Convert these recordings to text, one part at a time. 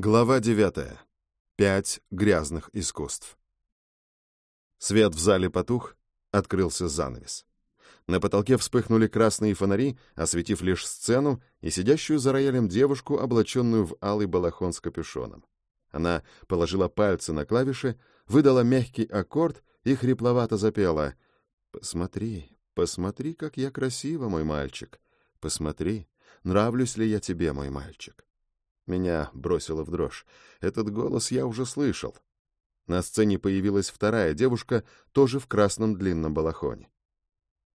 Глава 9. Пять грязных искусств. Свет в зале потух, открылся занавес. На потолке вспыхнули красные фонари, осветив лишь сцену и сидящую за роялем девушку, облаченную в алый балахон с капюшоном. Она положила пальцы на клавиши, выдала мягкий аккорд и хрипловато запела «Посмотри, посмотри, как я красива, мой мальчик. Посмотри, нравлюсь ли я тебе, мой мальчик». Меня бросило в дрожь. Этот голос я уже слышал. На сцене появилась вторая девушка, тоже в красном длинном балахоне.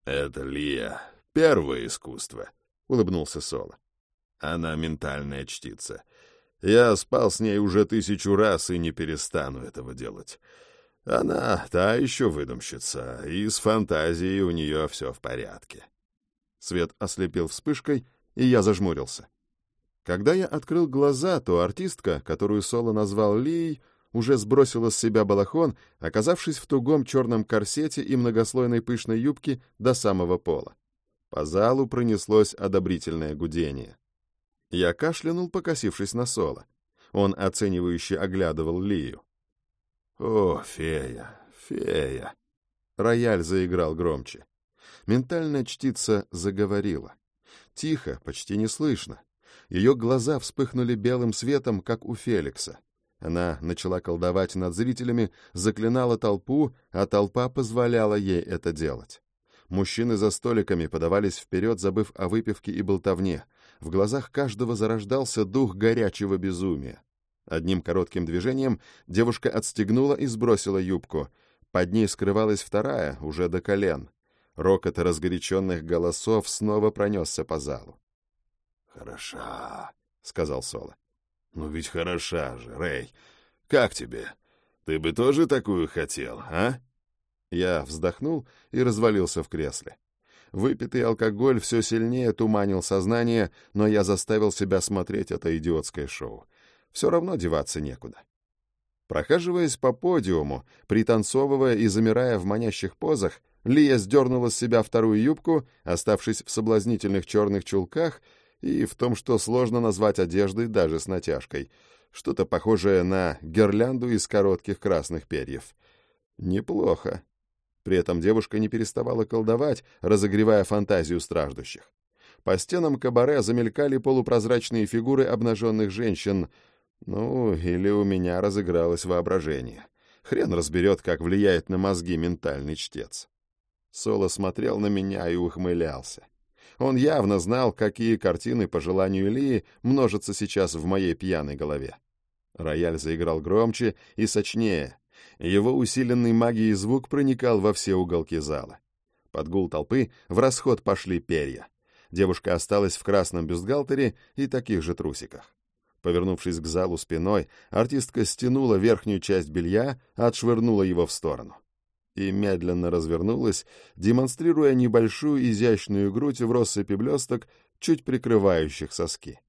«Это Лия. Первое искусство», — улыбнулся Соло. «Она ментальная чтица. Я спал с ней уже тысячу раз и не перестану этого делать. Она та еще выдумщица, и с фантазией у нее все в порядке». Свет ослепил вспышкой, и я зажмурился. Когда я открыл глаза, то артистка, которую Соло назвал Лией, уже сбросила с себя балахон, оказавшись в тугом черном корсете и многослойной пышной юбке до самого пола. По залу пронеслось одобрительное гудение. Я кашлянул, покосившись на Соло. Он оценивающе оглядывал Лию. «О, фея, фея!» Рояль заиграл громче. Ментальная чтица заговорила. Тихо, почти неслышно. Ее глаза вспыхнули белым светом, как у Феликса. Она начала колдовать над зрителями, заклинала толпу, а толпа позволяла ей это делать. Мужчины за столиками подавались вперед, забыв о выпивке и болтовне. В глазах каждого зарождался дух горячего безумия. Одним коротким движением девушка отстегнула и сбросила юбку. Под ней скрывалась вторая, уже до колен. Рокот разгоряченных голосов снова пронесся по залу. «Хороша», — сказал Соло. «Ну ведь хороша же, Рэй. Как тебе? Ты бы тоже такую хотел, а?» Я вздохнул и развалился в кресле. Выпитый алкоголь все сильнее туманил сознание, но я заставил себя смотреть это идиотское шоу. Все равно деваться некуда. Прохаживаясь по подиуму, пританцовывая и замирая в манящих позах, Лия сдернула с себя вторую юбку, оставшись в соблазнительных черных чулках, и в том, что сложно назвать одеждой даже с натяжкой. Что-то похожее на гирлянду из коротких красных перьев. Неплохо. При этом девушка не переставала колдовать, разогревая фантазию страждущих. По стенам кабаре замелькали полупрозрачные фигуры обнаженных женщин. Ну, или у меня разыгралось воображение. Хрен разберет, как влияет на мозги ментальный чтец. Соло смотрел на меня и ухмылялся. Он явно знал, какие картины, по желанию Ильи, множатся сейчас в моей пьяной голове. Рояль заиграл громче и сочнее. Его усиленный магией звук проникал во все уголки зала. Под гул толпы в расход пошли перья. Девушка осталась в красном бюстгальтере и таких же трусиках. Повернувшись к залу спиной, артистка стянула верхнюю часть белья, отшвырнула его в сторону и медленно развернулась, демонстрируя небольшую изящную грудь в россыпи блесток, чуть прикрывающих соски.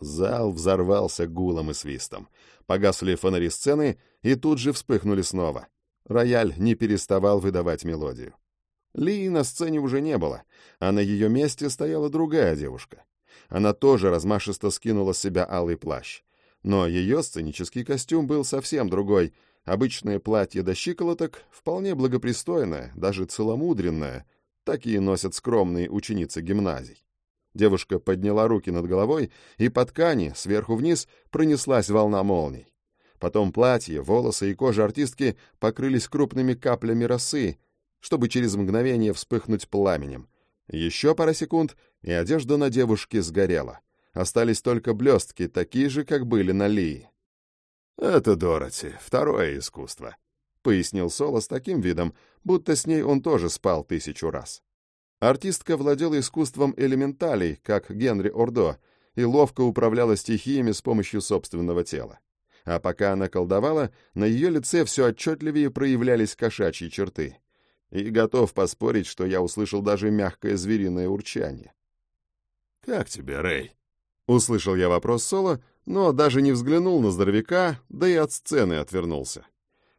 Зал взорвался гулом и свистом. Погасли фонари сцены и тут же вспыхнули снова. Рояль не переставал выдавать мелодию. Лии на сцене уже не было, а на ее месте стояла другая девушка. Она тоже размашисто скинула с себя алый плащ. Но ее сценический костюм был совсем другой — Обычное платье до щиколоток вполне благопристойное, даже целомудренное. Такие носят скромные ученицы гимназий. Девушка подняла руки над головой, и по ткани, сверху вниз, пронеслась волна молний. Потом платье, волосы и кожа артистки покрылись крупными каплями росы, чтобы через мгновение вспыхнуть пламенем. Еще пара секунд, и одежда на девушке сгорела. Остались только блестки, такие же, как были на Лии. «Это Дороти, второе искусство», — пояснил Соло с таким видом, будто с ней он тоже спал тысячу раз. Артистка владела искусством элементалей, как Генри Ордо, и ловко управляла стихиями с помощью собственного тела. А пока она колдовала, на ее лице все отчетливее проявлялись кошачьи черты. И готов поспорить, что я услышал даже мягкое звериное урчание. «Как тебе, Рэй?» Услышал я вопрос Соло, но даже не взглянул на здоровяка, да и от сцены отвернулся.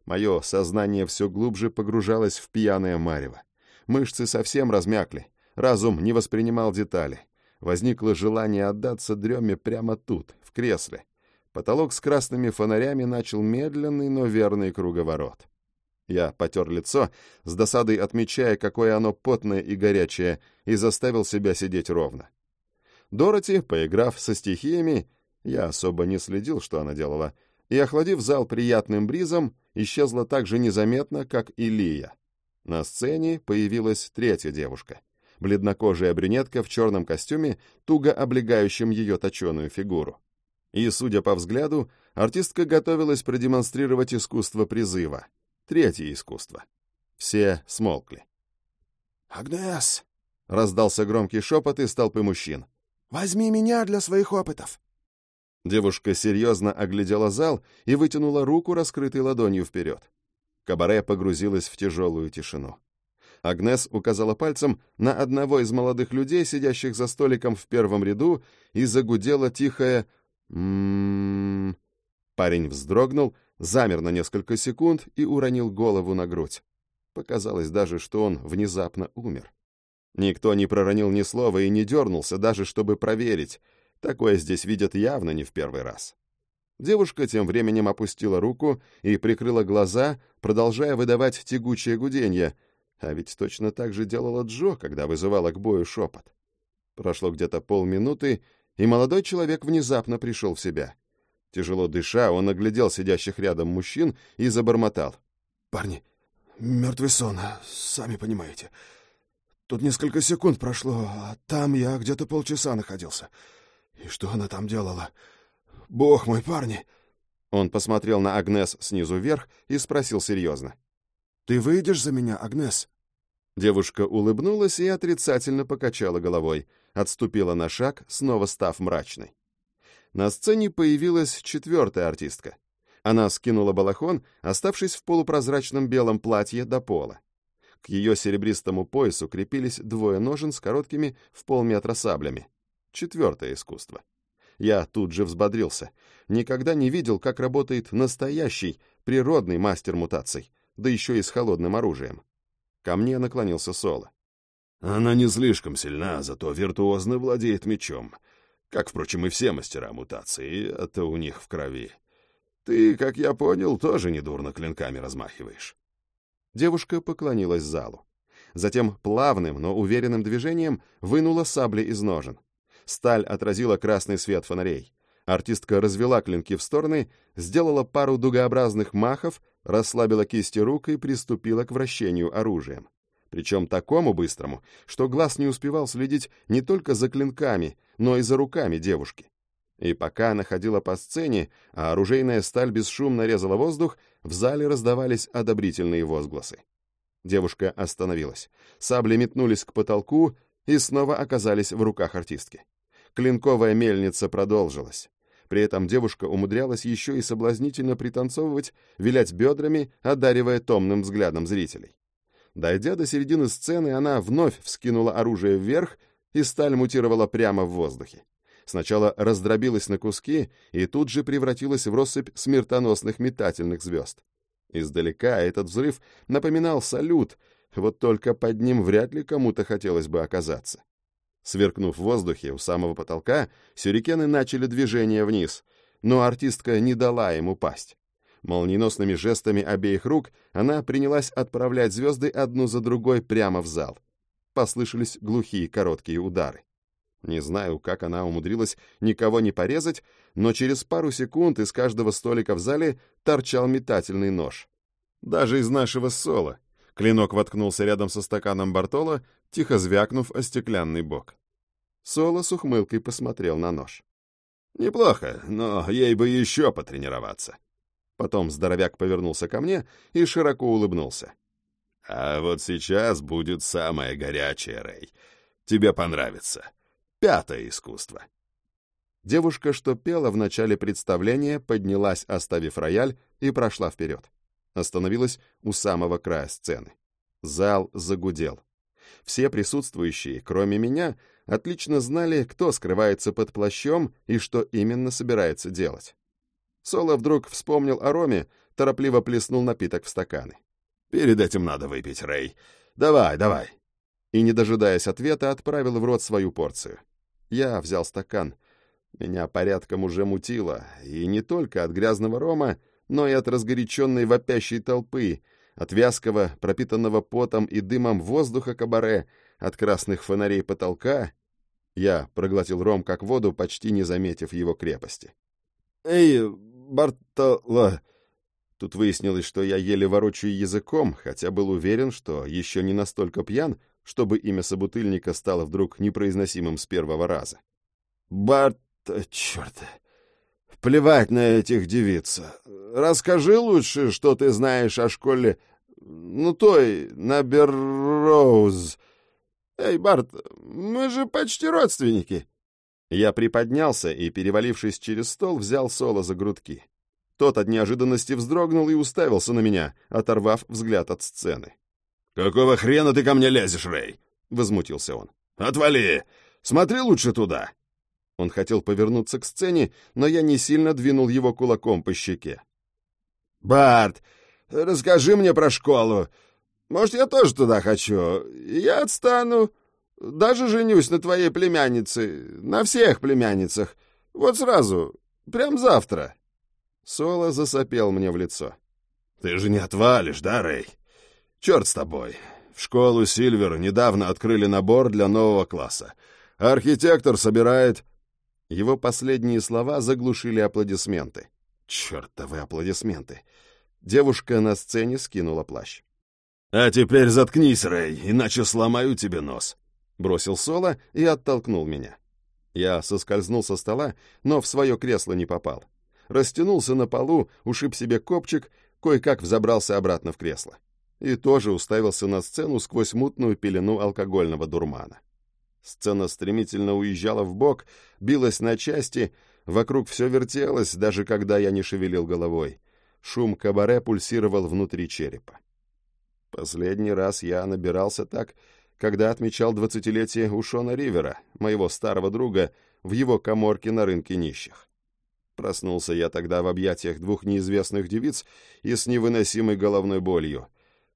Мое сознание все глубже погружалось в пьяное марево. Мышцы совсем размякли, разум не воспринимал детали. Возникло желание отдаться дреме прямо тут, в кресле. потолок с красными фонарями начал медленный, но верный круговорот. Я потер лицо, с досадой отмечая, какое оно потное и горячее, и заставил себя сидеть ровно. Дороти, поиграв со стихиями, я особо не следил, что она делала, и, охладив зал приятным бризом, исчезла так же незаметно, как и Лия. На сцене появилась третья девушка. Бледнокожая брюнетка в черном костюме, туго облегающем ее точеную фигуру. И, судя по взгляду, артистка готовилась продемонстрировать искусство призыва. Третье искусство. Все смолкли. «Агнес!» — раздался громкий шепот из толпы мужчин. «Возьми меня для своих опытов!» Девушка серьезно оглядела зал и вытянула руку, раскрытой ладонью вперед. Кабаре погрузилась в тяжелую тишину. Агнес указала пальцем на одного из молодых людей, сидящих за столиком в первом ряду, и загудела тихое «М-м-м». Парень вздрогнул, замер на несколько секунд и уронил голову на грудь. Показалось даже, что он внезапно умер. Никто не проронил ни слова и не дернулся, даже чтобы проверить. Такое здесь видят явно не в первый раз. Девушка тем временем опустила руку и прикрыла глаза, продолжая выдавать тягучее гуденье, а ведь точно так же делала Джо, когда вызывала к бою шепот. Прошло где-то полминуты, и молодой человек внезапно пришел в себя. Тяжело дыша, он оглядел сидящих рядом мужчин и забормотал. «Парни, мертвый сон, сами понимаете. Тут несколько секунд прошло, а там я где-то полчаса находился. И что она там делала? Бог мой, парни!» Он посмотрел на Агнес снизу вверх и спросил серьезно. «Ты выйдешь за меня, Агнес?» Девушка улыбнулась и отрицательно покачала головой, отступила на шаг, снова став мрачной. На сцене появилась четвертая артистка. Она скинула балахон, оставшись в полупрозрачном белом платье до пола. К ее серебристому поясу крепились двое ножен с короткими в полметра саблями. Четвертое искусство. Я тут же взбодрился. Никогда не видел, как работает настоящий, природный мастер мутаций, да еще и с холодным оружием. Ко мне наклонился Соло. Она не слишком сильна, зато виртуозно владеет мечом. Как, впрочем, и все мастера мутации, это у них в крови. Ты, как я понял, тоже недурно клинками размахиваешь. Девушка поклонилась залу. Затем плавным, но уверенным движением вынула сабли из ножен. Сталь отразила красный свет фонарей. Артистка развела клинки в стороны, сделала пару дугообразных махов, расслабила кисти рук и приступила к вращению оружием. Причем такому быстрому, что глаз не успевал следить не только за клинками, но и за руками девушки. И пока она ходила по сцене, а оружейная сталь бесшумно резала воздух, в зале раздавались одобрительные возгласы. Девушка остановилась. Сабли метнулись к потолку и снова оказались в руках артистки. Клинковая мельница продолжилась. При этом девушка умудрялась еще и соблазнительно пританцовывать, вилять бедрами, одаривая томным взглядом зрителей. Дойдя до середины сцены, она вновь вскинула оружие вверх, и сталь мутировала прямо в воздухе сначала раздробилась на куски и тут же превратилась в россыпь смертоносных метательных звезд. Издалека этот взрыв напоминал салют, вот только под ним вряд ли кому-то хотелось бы оказаться. Сверкнув в воздухе у самого потолка, сюрикены начали движение вниз, но артистка не дала им упасть. Молниеносными жестами обеих рук она принялась отправлять звезды одну за другой прямо в зал. Послышались глухие короткие удары. Не знаю, как она умудрилась никого не порезать, но через пару секунд из каждого столика в зале торчал метательный нож. Даже из нашего сола. Клинок воткнулся рядом со стаканом Бартола, тихо звякнув о стеклянный бок. Соло с ухмылкой посмотрел на нож. «Неплохо, но ей бы еще потренироваться». Потом здоровяк повернулся ко мне и широко улыбнулся. «А вот сейчас будет самое горячее, Рэй. Тебе понравится пятое искусство. Девушка, что пела в начале представления, поднялась, оставив рояль, и прошла вперед. Остановилась у самого края сцены. Зал загудел. Все присутствующие, кроме меня, отлично знали, кто скрывается под плащом и что именно собирается делать. Соло вдруг вспомнил о Роме, торопливо плеснул напиток в стаканы. «Перед этим надо выпить, Рэй. Давай, давай!» И, не дожидаясь ответа, отправил в рот свою порцию. Я взял стакан. Меня порядком уже мутило, и не только от грязного рома, но и от разгоряченной вопящей толпы, от вязкого, пропитанного потом и дымом воздуха кабаре, от красных фонарей потолка. Я проглотил ром как воду, почти не заметив его крепости. «Эй, Бартола!» Тут выяснилось, что я еле ворочаю языком, хотя был уверен, что еще не настолько пьян, чтобы имя собутыльника стало вдруг непроизносимым с первого раза. «Барт... черт... Плевать на этих девиц. Расскажи лучше, что ты знаешь о школе... Ну, той, на Берроуз. Эй, Барт, мы же почти родственники». Я приподнялся и, перевалившись через стол, взял Соло за грудки. Тот от неожиданности вздрогнул и уставился на меня, оторвав взгляд от сцены. «Какого хрена ты ко мне лезешь, Рэй?» — возмутился он. «Отвали! Смотри лучше туда!» Он хотел повернуться к сцене, но я не сильно двинул его кулаком по щеке. «Барт, расскажи мне про школу. Может, я тоже туда хочу. Я отстану. Даже женюсь на твоей племяннице. На всех племянницах. Вот сразу. Прям завтра». Соло засопел мне в лицо. «Ты же не отвалишь, да, Рэй? Черт с тобой. В школу Сильвер недавно открыли набор для нового класса. Архитектор собирает его последние слова заглушили аплодисменты. Чертовы аплодисменты. Девушка на сцене скинула плащ. «А теперь заткнись, Рэй, иначе сломаю тебе нос», — бросил Соло и оттолкнул меня. Я соскользнул со стола, но в свое кресло не попал. Растянулся на полу, ушиб себе копчик, кое-как взобрался обратно в кресло. И тоже уставился на сцену сквозь мутную пелену алкогольного дурмана. Сцена стремительно уезжала в бок, билась на части, вокруг все вертелось, даже когда я не шевелил головой. Шум кабаре пульсировал внутри черепа. Последний раз я набирался так, когда отмечал двадцатилетие Ушона Ривера, моего старого друга, в его коморке на рынке нищих. Проснулся я тогда в объятиях двух неизвестных девиц и с невыносимой головной болью,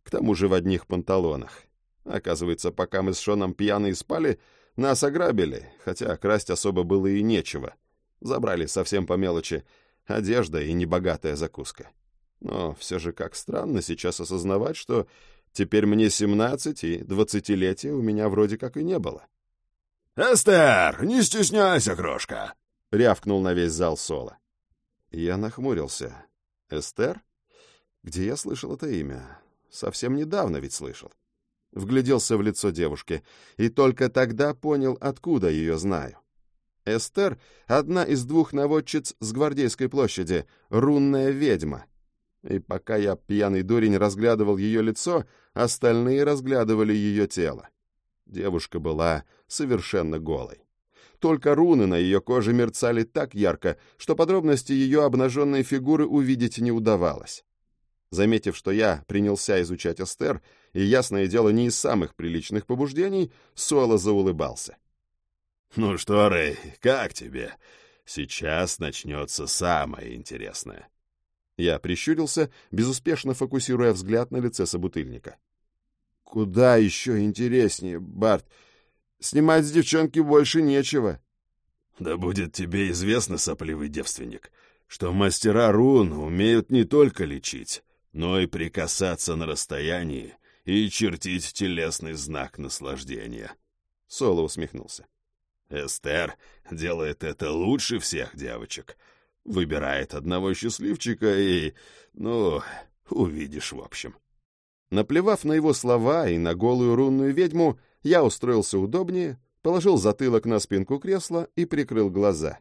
к тому же в одних панталонах. Оказывается, пока мы с Шоном пьяные спали, нас ограбили, хотя красть особо было и нечего. Забрали совсем по мелочи одежда и небогатая закуска. Но все же как странно сейчас осознавать, что теперь мне семнадцать, и двадцатилетия у меня вроде как и не было. «Эстер, не стесняйся, крошка!» — рявкнул на весь зал Соло. Я нахмурился. «Эстер? Где я слышал это имя? Совсем недавно ведь слышал вгляделся в лицо девушки и только тогда понял, откуда ее знаю. Эстер — одна из двух наводчиц с Гвардейской площади, рунная ведьма. И пока я, пьяный дурень, разглядывал ее лицо, остальные разглядывали ее тело. Девушка была совершенно голой. Только руны на ее коже мерцали так ярко, что подробности ее обнаженной фигуры увидеть не удавалось. Заметив, что я принялся изучать Эстер, и, ясное дело, не из самых приличных побуждений, Соло заулыбался. «Ну что, Рэй, как тебе? Сейчас начнется самое интересное». Я прищурился, безуспешно фокусируя взгляд на лице собутыльника. «Куда еще интереснее, Барт? Снимать с девчонки больше нечего». «Да будет тебе известно, сопливый девственник, что мастера рун умеют не только лечить, но и прикасаться на расстоянии и чертить телесный знак наслаждения. Соло усмехнулся. Эстер делает это лучше всех девочек. Выбирает одного счастливчика и... ну, увидишь в общем. Наплевав на его слова и на голую рунную ведьму, я устроился удобнее, положил затылок на спинку кресла и прикрыл глаза.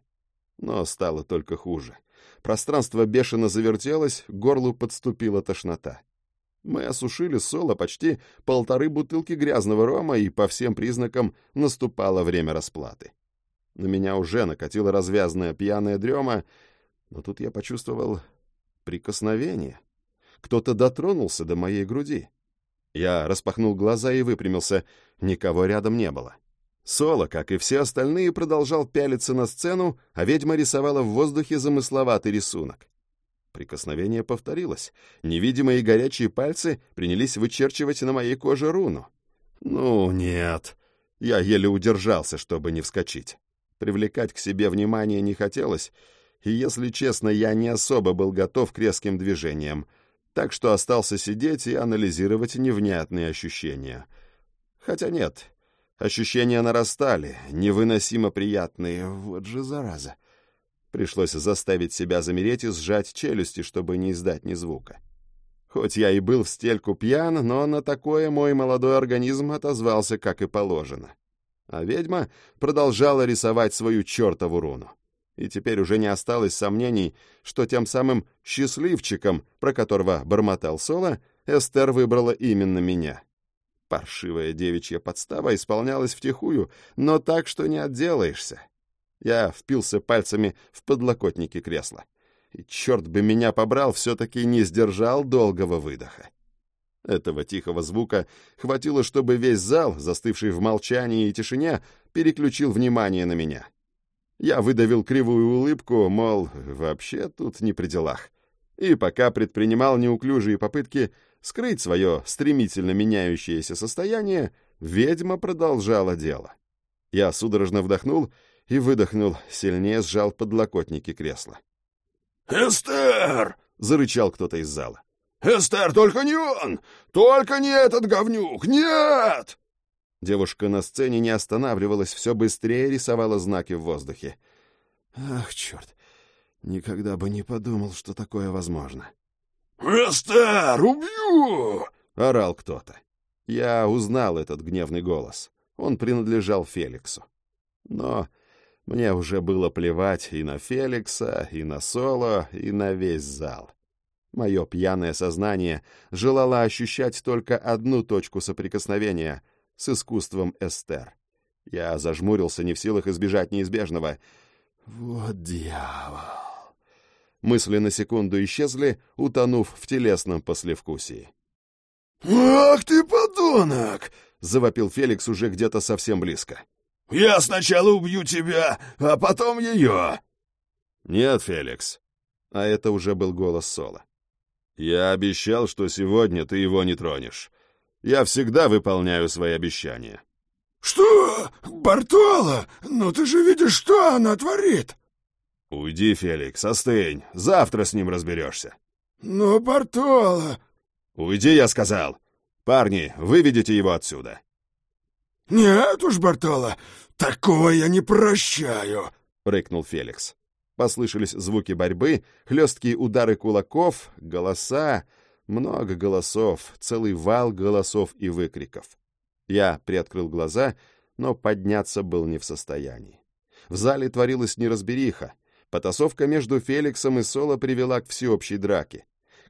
Но стало только хуже. Пространство бешено завертелось, к горлу подступила тошнота. Мы осушили соло почти полторы бутылки грязного рома, и по всем признакам наступало время расплаты. На меня уже накатила развязная пьяная дрема, но тут я почувствовал прикосновение. Кто-то дотронулся до моей груди. Я распахнул глаза и выпрямился. Никого рядом не было. Соло, как и все остальные, продолжал пялиться на сцену, а ведьма рисовала в воздухе замысловатый рисунок. Прикосновение повторилось. Невидимые горячие пальцы принялись вычерчивать на моей коже руну. Ну, нет. Я еле удержался, чтобы не вскочить. Привлекать к себе внимание не хотелось, и, если честно, я не особо был готов к резким движениям, так что остался сидеть и анализировать невнятные ощущения. Хотя нет, ощущения нарастали, невыносимо приятные, вот же зараза. Пришлось заставить себя замереть и сжать челюсти, чтобы не издать ни звука. Хоть я и был в стельку пьян, но на такое мой молодой организм отозвался как и положено. А ведьма продолжала рисовать свою чертову руну. И теперь уже не осталось сомнений, что тем самым счастливчиком, про которого бормотал Соло, Эстер выбрала именно меня. Паршивая девичья подстава исполнялась втихую, но так, что не отделаешься. Я впился пальцами в подлокотники кресла. И черт бы меня побрал, все-таки не сдержал долгого выдоха. Этого тихого звука хватило, чтобы весь зал, застывший в молчании и тишине, переключил внимание на меня. Я выдавил кривую улыбку, мол, вообще тут не при делах. И пока предпринимал неуклюжие попытки скрыть свое стремительно меняющееся состояние, ведьма продолжала дело. Я судорожно вдохнул и выдохнул, сильнее сжал подлокотники кресла. «Эстер!» — зарычал кто-то из зала. «Эстер, только не он! Только не этот говнюк! Нет!» Девушка на сцене не останавливалась, все быстрее рисовала знаки в воздухе. «Ах, черт! Никогда бы не подумал, что такое возможно». «Эстер, убью!» — орал кто-то. Я узнал этот гневный голос. Он принадлежал Феликсу. Но мне уже было плевать и на Феликса, и на Соло, и на весь зал. Мое пьяное сознание желало ощущать только одну точку соприкосновения с искусством Эстер. Я зажмурился, не в силах избежать неизбежного. «Вот дьявол!» Мысли на секунду исчезли, утонув в телесном послевкусии. «Ах ты, подонок!» — завопил Феликс уже где-то совсем близко. «Я сначала убью тебя, а потом ее!» «Нет, Феликс». А это уже был голос Соло. Я обещал, что сегодня ты его не тронешь. Я всегда выполняю свои обещания. Что? Бартола? Ну ты же видишь, что она творит. Уйди, Феликс, остынь. Завтра с ним разберешься. Но Бартола... Уйди, я сказал. Парни, выведите его отсюда. Нет уж, Бартола, такого я не прощаю, рыкнул Феликс. Послышались звуки борьбы, хлесткие удары кулаков, голоса, много голосов, целый вал голосов и выкриков. Я приоткрыл глаза, но подняться был не в состоянии. В зале творилась неразбериха. Потасовка между Феликсом и Соло привела к всеобщей драке.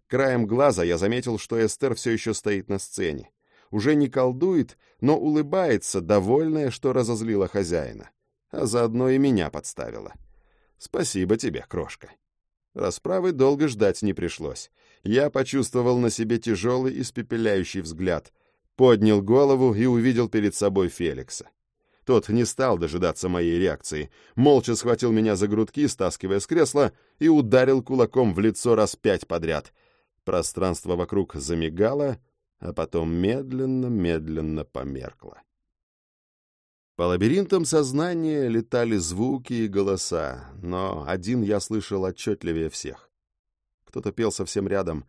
Краем глаза я заметил, что Эстер все еще стоит на сцене. Уже не колдует, но улыбается, довольная, что разозлила хозяина. А заодно и меня подставила. Спасибо тебе, крошка. Расправы долго ждать не пришлось. Я почувствовал на себе тяжелый испепеляющий взгляд, поднял голову и увидел перед собой Феликса. Тот не стал дожидаться моей реакции, молча схватил меня за грудки, стаскивая с кресла, и ударил кулаком в лицо раз пять подряд. Пространство вокруг замигало, а потом медленно-медленно померкло. По лабиринтам сознания летали звуки и голоса, но один я слышал отчетливее всех. Кто-то пел совсем рядом.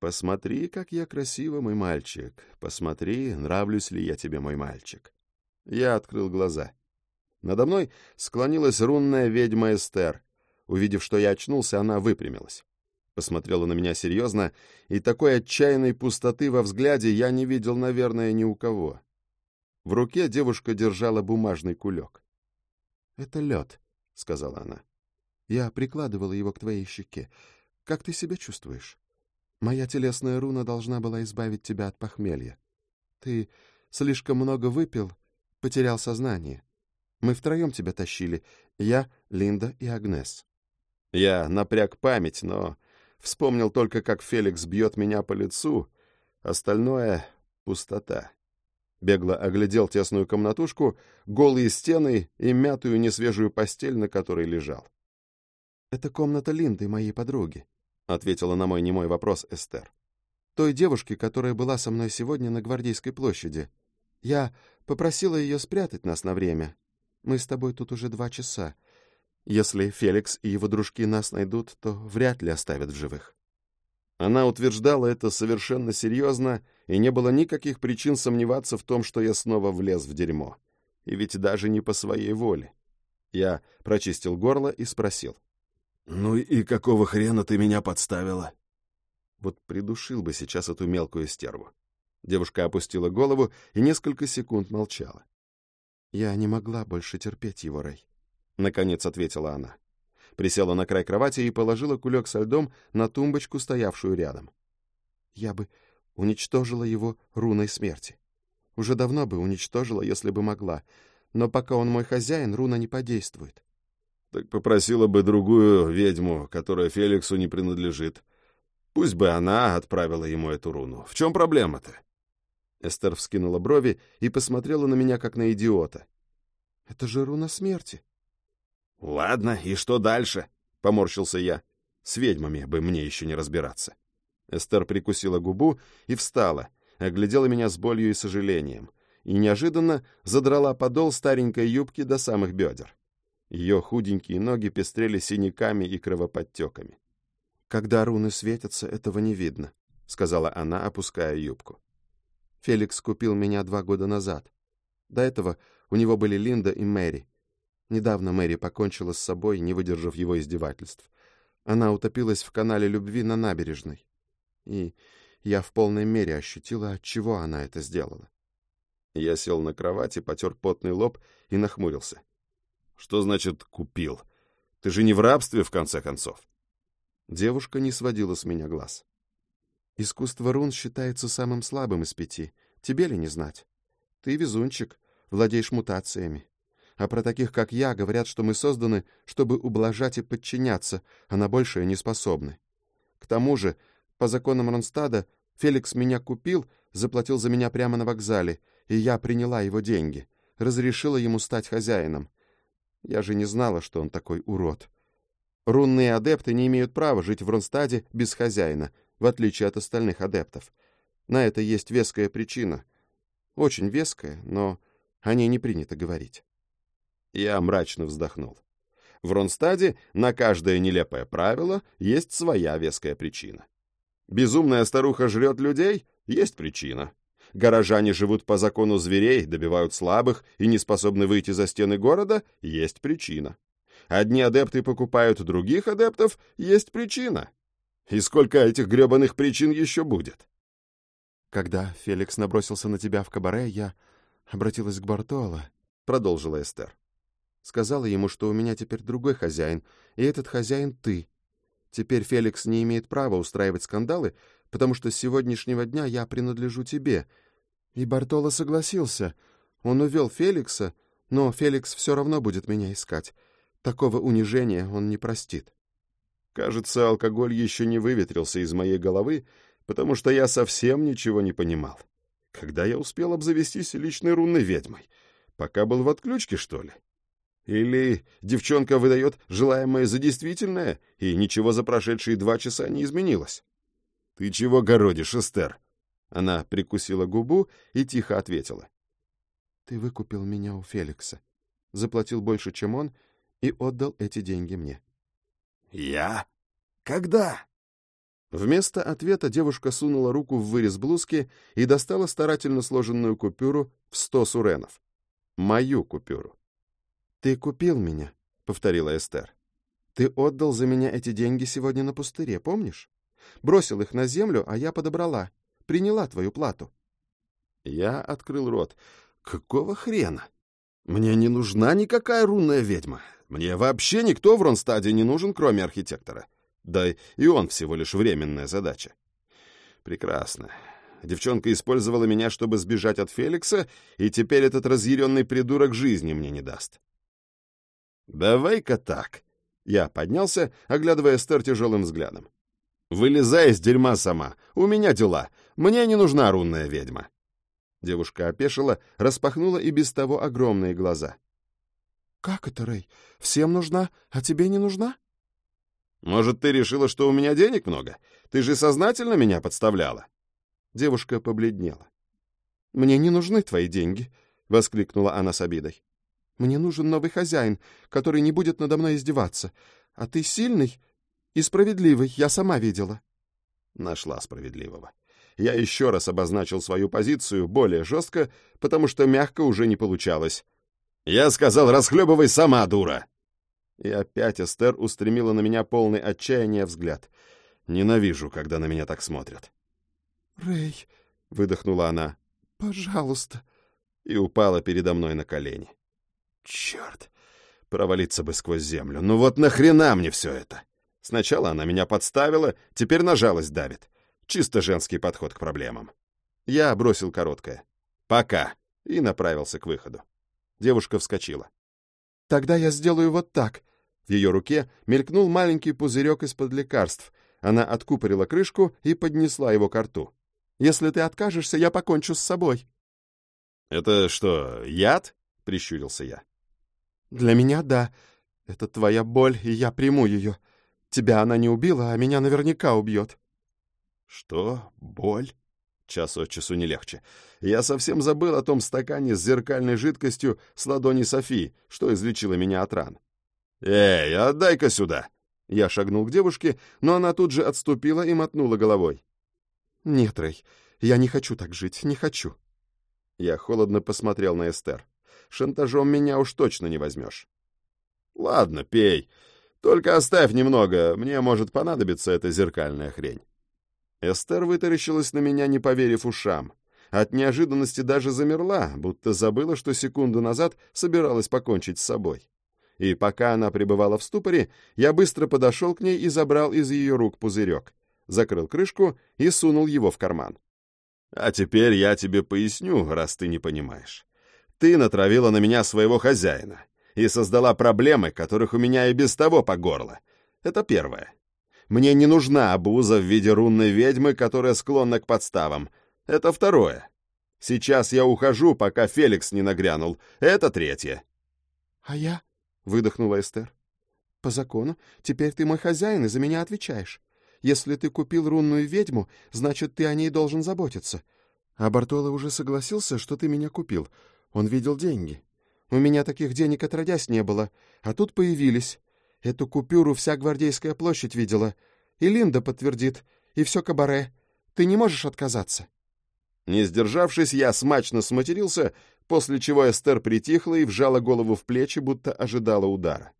«Посмотри, как я красива, мой мальчик. Посмотри, нравлюсь ли я тебе, мой мальчик». Я открыл глаза. Надо мной склонилась рунная ведьма Эстер. Увидев, что я очнулся, она выпрямилась. Посмотрела на меня серьезно, и такой отчаянной пустоты во взгляде я не видел, наверное, ни у кого. В руке девушка держала бумажный кулек. «Это лед», — сказала она. «Я прикладывала его к твоей щеке. Как ты себя чувствуешь? Моя телесная руна должна была избавить тебя от похмелья. Ты слишком много выпил, потерял сознание. Мы втроем тебя тащили. Я, Линда и Агнес». Я напряг память, но вспомнил только, как Феликс бьет меня по лицу. Остальное — пустота. Бегло оглядел тесную комнатушку, голые стены и мятую несвежую постель, на которой лежал. «Это комната Линды, моей подруги», — ответила на мой немой вопрос Эстер. «Той девушки, которая была со мной сегодня на Гвардейской площади. Я попросила ее спрятать нас на время. Мы с тобой тут уже два часа. Если Феликс и его дружки нас найдут, то вряд ли оставят в живых». Она утверждала это совершенно серьезно, и не было никаких причин сомневаться в том, что я снова влез в дерьмо. И ведь даже не по своей воле. Я прочистил горло и спросил. «Ну и какого хрена ты меня подставила?» Вот придушил бы сейчас эту мелкую стерву. Девушка опустила голову и несколько секунд молчала. «Я не могла больше терпеть его, Рэй», — наконец ответила она. Присела на край кровати и положила кулек со льдом на тумбочку, стоявшую рядом. «Я бы уничтожила его руной смерти. Уже давно бы уничтожила, если бы могла, но пока он мой хозяин, руна не подействует». «Так попросила бы другую ведьму, которая Феликсу не принадлежит. Пусть бы она отправила ему эту руну. В чем проблема-то?» Эстер вскинула брови и посмотрела на меня, как на идиота. «Это же руна смерти». «Ладно, и что дальше?» — поморщился я. «С ведьмами бы мне еще не разбираться». Эстер прикусила губу и встала, оглядела меня с болью и сожалением, и неожиданно задрала подол старенькой юбки до самых бедер. Ее худенькие ноги пестрели синяками и кровоподтеками. «Когда руны светятся, этого не видно», — сказала она, опуская юбку. «Феликс купил меня два года назад. До этого у него были Линда и Мэри. Недавно Мэри покончила с собой, не выдержав его издевательств. Она утопилась в канале любви на набережной. И я в полной мере ощутила, от чего она это сделала. Я сел на кровати, потер потный лоб и нахмурился. «Что значит «купил»? Ты же не в рабстве, в конце концов?» Девушка не сводила с меня глаз. «Искусство рун считается самым слабым из пяти. Тебе ли не знать? Ты везунчик, владеешь мутациями. А про таких, как я, говорят, что мы созданы, чтобы ублажать и подчиняться, а на большее не способны. К тому же, по законам Ронстада, Феликс меня купил, заплатил за меня прямо на вокзале, и я приняла его деньги, разрешила ему стать хозяином. Я же не знала, что он такой урод. Рунные адепты не имеют права жить в Ронстаде без хозяина, в отличие от остальных адептов. На это есть веская причина. Очень веская, но о ней не принято говорить. Я мрачно вздохнул. В Ронстаде на каждое нелепое правило есть своя веская причина. Безумная старуха жрет людей — есть причина. Горожане живут по закону зверей, добивают слабых и не способны выйти за стены города — есть причина. Одни адепты покупают других адептов — есть причина. И сколько этих гребаных причин еще будет? Когда Феликс набросился на тебя в кабаре, я обратилась к Бартоло, — продолжила Эстер. Сказала ему, что у меня теперь другой хозяин, и этот хозяин ты. Теперь Феликс не имеет права устраивать скандалы, потому что с сегодняшнего дня я принадлежу тебе. И Бартоло согласился. Он увел Феликса, но Феликс все равно будет меня искать. Такого унижения он не простит. Кажется, алкоголь еще не выветрился из моей головы, потому что я совсем ничего не понимал. Когда я успел обзавестись личной рунной ведьмой? Пока был в отключке, что ли? Или девчонка выдает желаемое за действительное, и ничего за прошедшие два часа не изменилось? — Ты чего городишь, Эстер? Она прикусила губу и тихо ответила. — Ты выкупил меня у Феликса, заплатил больше, чем он, и отдал эти деньги мне. — Я? Когда? Вместо ответа девушка сунула руку в вырез блузки и достала старательно сложенную купюру в сто суренов. Мою купюру. «Ты купил меня», — повторила Эстер. «Ты отдал за меня эти деньги сегодня на пустыре, помнишь? Бросил их на землю, а я подобрала. Приняла твою плату». Я открыл рот. «Какого хрена? Мне не нужна никакая рунная ведьма. Мне вообще никто в Ронстаде не нужен, кроме архитектора. Да и он всего лишь временная задача». «Прекрасно. Девчонка использовала меня, чтобы сбежать от Феликса, и теперь этот разъяренный придурок жизни мне не даст. «Давай-ка так». Я поднялся, оглядывая Эстер тяжелым взглядом. «Вылезай из дерьма сама. У меня дела. Мне не нужна рунная ведьма». Девушка опешила, распахнула и без того огромные глаза. «Как это, Рэй? Всем нужна, а тебе не нужна?» «Может, ты решила, что у меня денег много? Ты же сознательно меня подставляла?» Девушка побледнела. «Мне не нужны твои деньги», — воскликнула она с обидой. Мне нужен новый хозяин, который не будет надо мной издеваться. А ты сильный и справедливый, я сама видела». Нашла справедливого. Я еще раз обозначил свою позицию более жестко, потому что мягко уже не получалось. «Я сказал, расхлебывай сама, дура!» И опять Эстер устремила на меня полный отчаяния взгляд. Ненавижу, когда на меня так смотрят. «Рэй», — выдохнула она, — «пожалуйста». И упала передо мной на колени. Черт! Провалиться бы сквозь землю. Ну вот нахрена мне все это? Сначала она меня подставила, теперь на жалость давит. Чисто женский подход к проблемам. Я бросил короткое. «Пока!» и направился к выходу. Девушка вскочила. «Тогда я сделаю вот так». В ее руке мелькнул маленький пузырек из-под лекарств. Она откупорила крышку и поднесла его к рту. «Если ты откажешься, я покончу с собой». «Это что, яд?» — прищурился я. «Для меня — да. Это твоя боль, и я приму ее. Тебя она не убила, а меня наверняка убьет». «Что? Боль?» Час от часу не легче. Я совсем забыл о том стакане с зеркальной жидкостью с ладони Софи, что излечило меня от ран. «Эй, отдай-ка сюда!» Я шагнул к девушке, но она тут же отступила и мотнула головой. «Нет, Рэй, я не хочу так жить, не хочу». Я холодно посмотрел на Эстер. Шантажом меня уж точно не возьмешь. Ладно, пей. Только оставь немного, мне может понадобиться эта зеркальная хрень. Эстер вытаращилась на меня, не поверив ушам. От неожиданности даже замерла, будто забыла, что секунду назад собиралась покончить с собой. И пока она пребывала в ступоре, я быстро подошел к ней и забрал из ее рук пузырек, закрыл крышку и сунул его в карман. А теперь я тебе поясню, раз ты не понимаешь. Ты натравила на меня своего хозяина и создала проблемы, которых у меня и без того по горло. Это первое. Мне не нужна обуза в виде рунной ведьмы, которая склонна к подставам. Это второе. Сейчас я ухожу, пока Феликс не нагрянул. Это третье. — А я? — выдохнула Эстер. — По закону, теперь ты мой хозяин и за меня отвечаешь. Если ты купил рунную ведьму, значит, ты о ней должен заботиться. А Бартоло уже согласился, что ты меня купил. Он видел деньги. У меня таких денег отродясь не было, а тут появились. Эту купюру вся Гвардейская площадь видела. И Линда подтвердит, и все кабаре. Ты не можешь отказаться. Не сдержавшись, я смачно сматерился, после чего Эстер притихла и вжала голову в плечи, будто ожидала удара.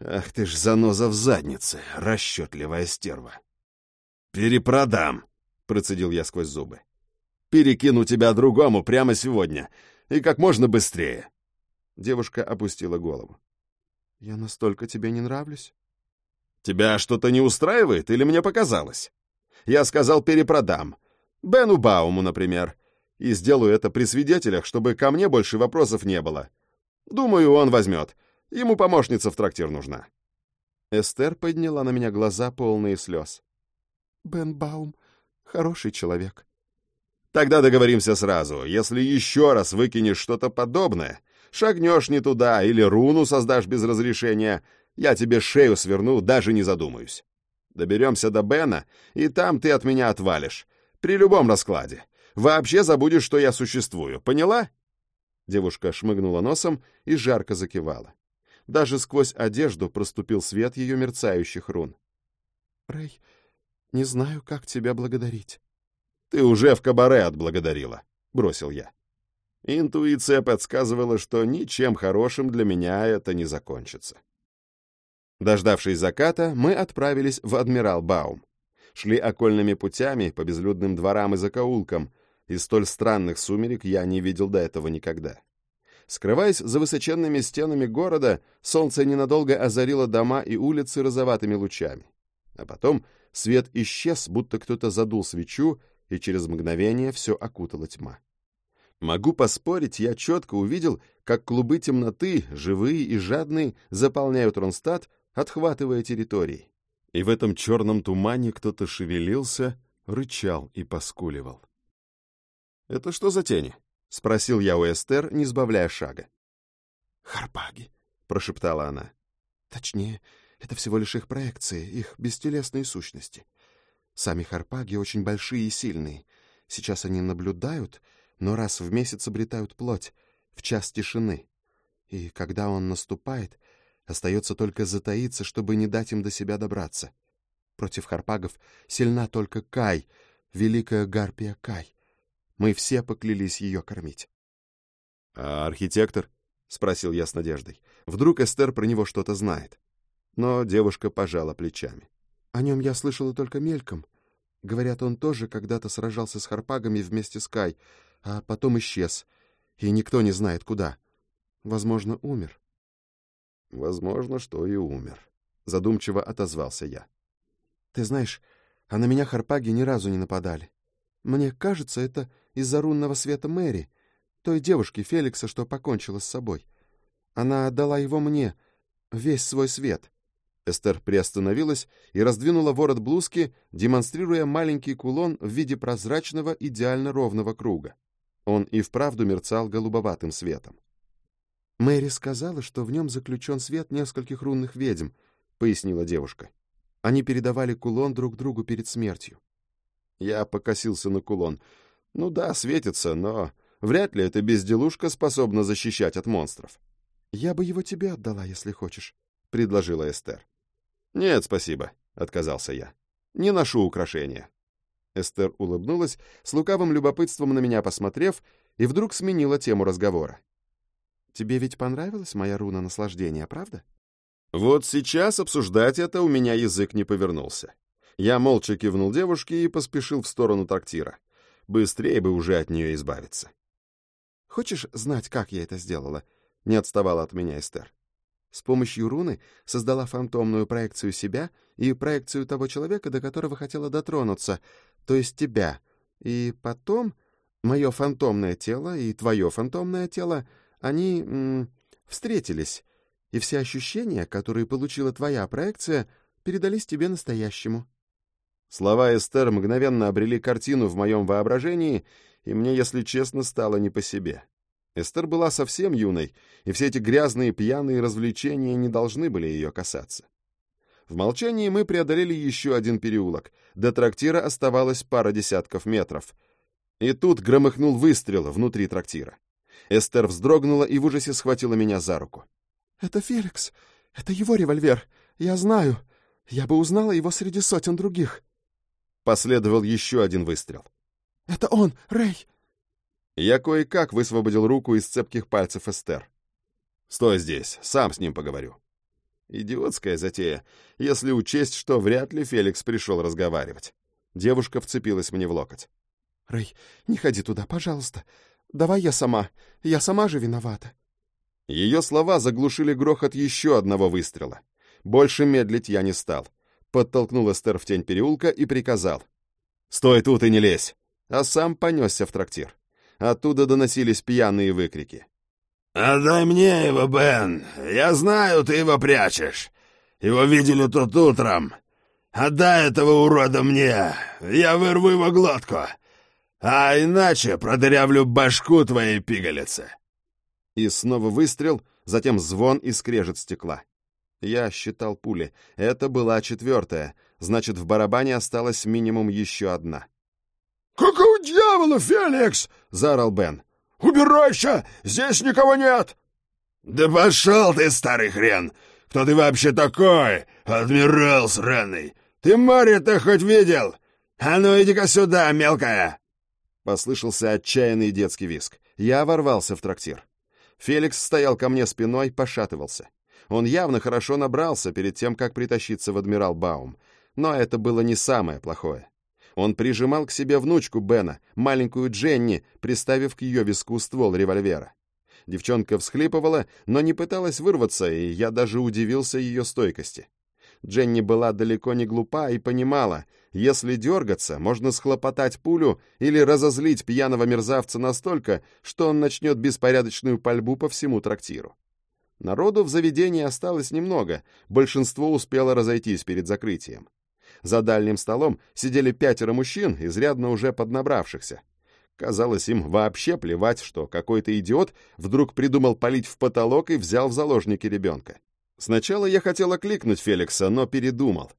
«Ах ты ж заноза в заднице, расчетливая стерва!» «Перепродам!» — процедил я сквозь зубы. «Перекину тебя другому прямо сегодня, и как можно быстрее!» Девушка опустила голову. «Я настолько тебе не нравлюсь?» «Тебя что-то не устраивает или мне показалось?» «Я сказал, перепродам. Бену Бауму, например. И сделаю это при свидетелях, чтобы ко мне больше вопросов не было. Думаю, он возьмет. Ему помощница в трактир нужна». Эстер подняла на меня глаза, полные слез. «Бен Баум — хороший человек». «Тогда договоримся сразу. Если еще раз выкинешь что-то подобное, Шагнешь не туда или руну создашь без разрешения, я тебе шею сверну, даже не задумаюсь. Доберемся до Бена, и там ты от меня отвалишь. При любом раскладе. Вообще забудешь, что я существую. Поняла?» Девушка шмыгнула носом и жарко закивала. Даже сквозь одежду проступил свет ее мерцающих рун. «Рэй, не знаю, как тебя благодарить». «Ты уже в кабаре отблагодарила», — бросил я. Интуиция подсказывала, что ничем хорошим для меня это не закончится. Дождавшись заката, мы отправились в Адмирал Баум. Шли окольными путями по безлюдным дворам и закоулкам, и столь странных сумерек я не видел до этого никогда. Скрываясь за высоченными стенами города, солнце ненадолго озарило дома и улицы розоватыми лучами. А потом свет исчез, будто кто-то задул свечу, и через мгновение все окутала тьма. Могу поспорить, я четко увидел, как клубы темноты, живые и жадные, заполняют Ронстадт, отхватывая территории. И в этом черном тумане кто-то шевелился, рычал и поскуливал. «Это что за тени?» — спросил я у Эстер, не сбавляя шага. «Харпаги», — прошептала она. «Точнее, это всего лишь их проекции, их бестелесные сущности. Сами харпаги очень большие и сильные. Сейчас они наблюдают, но раз в месяц обретают плоть, в час тишины. И когда он наступает, остается только затаиться, чтобы не дать им до себя добраться. Против харпагов сильна только Кай, великая гарпия Кай. Мы все поклялись ее кормить. — А архитектор? — спросил я с надеждой. Вдруг Эстер про него что-то знает. Но девушка пожала плечами. — О нем я слышала только мельком. Говорят, он тоже когда-то сражался с харпагами вместе с Кай, а потом исчез, и никто не знает куда. Возможно, умер. — Возможно, что и умер, — задумчиво отозвался я. — Ты знаешь, а на меня харпаги ни разу не нападали. Мне кажется, это из-за рунного света Мэри, той девушки Феликса, что покончила с собой. Она отдала его мне, весь свой свет. Эстер приостановилась и раздвинула ворот блузки, демонстрируя маленький кулон в виде прозрачного идеально ровного круга. Он и вправду мерцал голубоватым светом. «Мэри сказала, что в нем заключен свет нескольких рунных ведьм», — пояснила девушка. «Они передавали кулон друг другу перед смертью». Я покосился на кулон. «Ну да, светится, но вряд ли эта безделушка способна защищать от монстров». «Я бы его тебе отдала, если хочешь», — предложила Эстер. «Нет, спасибо», — отказался я. «Не ношу украшения». Эстер улыбнулась, с лукавым любопытством на меня посмотрев, и вдруг сменила тему разговора. Тебе ведь понравилась моя руна наслаждения, правда? Вот сейчас обсуждать это у меня язык не повернулся. Я молча кивнул девушке и поспешил в сторону трактира. Быстрее бы уже от нее избавиться. «Хочешь знать, как я это сделала?» — не отставала от меня Эстер. С помощью руны создала фантомную проекцию себя и проекцию того человека, до которого хотела дотронуться, то есть тебя. И потом мое фантомное тело и твое фантомное тело — они м, встретились, и все ощущения, которые получила твоя проекция, передались тебе настоящему. Слова Эстер мгновенно обрели картину в моем воображении, и мне, если честно, стало не по себе. Эстер была совсем юной, и все эти грязные пьяные развлечения не должны были ее касаться. В молчании мы преодолели еще один переулок. До трактира оставалось пара десятков метров. И тут громыхнул выстрел внутри трактира. Эстер вздрогнула и в ужасе схватила меня за руку. «Это Феликс. Это его револьвер. Я знаю. Я бы узнала его среди сотен других». Последовал еще один выстрел. «Это он, Рэй!» Я кое-как высвободил руку из цепких пальцев Эстер. «Стой здесь, сам с ним поговорю». Идиотская затея, если учесть, что вряд ли Феликс пришел разговаривать. Девушка вцепилась мне в локоть. «Рэй, не ходи туда, пожалуйста. Давай я сама. Я сама же виновата». Ее слова заглушили грохот еще одного выстрела. Больше медлить я не стал. Подтолкнул Эстер в тень переулка и приказал. «Стой тут и не лезь!» А сам понесся в трактир. Оттуда доносились пьяные выкрики. «Отдай мне его, Бен! Я знаю, ты его прячешь! Его видели тут утром! Отдай этого урода мне! Я вырву его глотку! А иначе продырявлю башку твоей пигалицы!» И снова выстрел, затем звон и скрежет стекла. Я считал пули. Это была четвертая, значит, в барабане осталась минимум еще одна. «Какого дьявола, Феликс?» — заорал Бен. «Убирайся! Здесь никого нет!» «Да пошел ты, старый хрен! Кто ты вообще такой, адмирал сраный? Ты море-то хоть видел? А ну иди-ка сюда, мелкая!» Послышался отчаянный детский виск. Я ворвался в трактир. Феликс стоял ко мне спиной, пошатывался. Он явно хорошо набрался перед тем, как притащиться в Адмирал Баум. Но это было не самое плохое. Он прижимал к себе внучку Бена, маленькую Дженни, приставив к ее виску ствол револьвера. Девчонка всхлипывала, но не пыталась вырваться, и я даже удивился ее стойкости. Дженни была далеко не глупа и понимала, если дергаться, можно схлопотать пулю или разозлить пьяного мерзавца настолько, что он начнет беспорядочную пальбу по всему трактиру. Народу в заведении осталось немного, большинство успело разойтись перед закрытием. За дальним столом сидели пятеро мужчин, изрядно уже поднабравшихся. Казалось, им вообще плевать, что какой-то идиот вдруг придумал палить в потолок и взял в заложники ребенка. Сначала я хотел окликнуть Феликса, но передумал.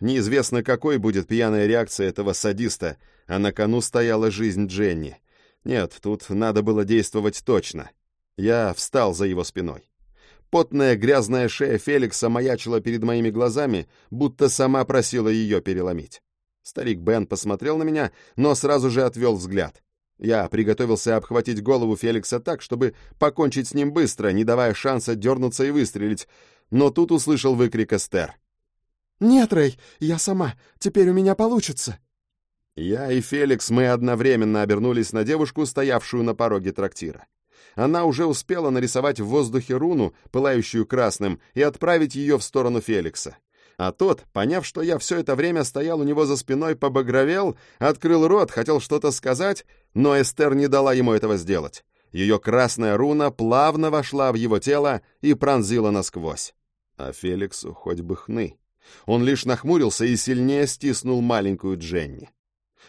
Неизвестно, какой будет пьяная реакция этого садиста, а на кону стояла жизнь Дженни. Нет, тут надо было действовать точно. Я встал за его спиной. Потная грязная шея Феликса маячила перед моими глазами, будто сама просила ее переломить. Старик Бен посмотрел на меня, но сразу же отвел взгляд. Я приготовился обхватить голову Феликса так, чтобы покончить с ним быстро, не давая шанса дернуться и выстрелить, но тут услышал выкрик Эстер. «Нет, Рэй, я сама. Теперь у меня получится». Я и Феликс, мы одновременно обернулись на девушку, стоявшую на пороге трактира. Она уже успела нарисовать в воздухе руну, пылающую красным, и отправить ее в сторону Феликса. А тот, поняв, что я все это время стоял у него за спиной, побагровел, открыл рот, хотел что-то сказать, но Эстер не дала ему этого сделать. Ее красная руна плавно вошла в его тело и пронзила насквозь. А Феликсу хоть бы хны. Он лишь нахмурился и сильнее стиснул маленькую Дженни.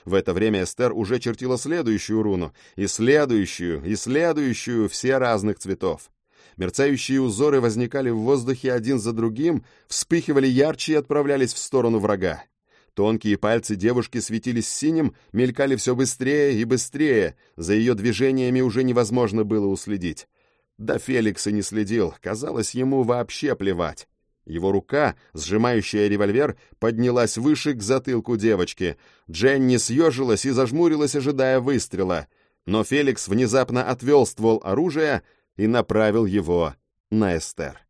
В это время Эстер уже чертила следующую руну, и следующую, и следующую, все разных цветов. Мерцающие узоры возникали в воздухе один за другим, вспыхивали ярче и отправлялись в сторону врага. Тонкие пальцы девушки светились синим, мелькали все быстрее и быстрее, за ее движениями уже невозможно было уследить. Да Феликс и не следил, казалось, ему вообще плевать. Его рука, сжимающая револьвер, поднялась выше к затылку девочки. Дженни съежилась и зажмурилась, ожидая выстрела. Но Феликс внезапно отвел ствол оружия и направил его на Эстер.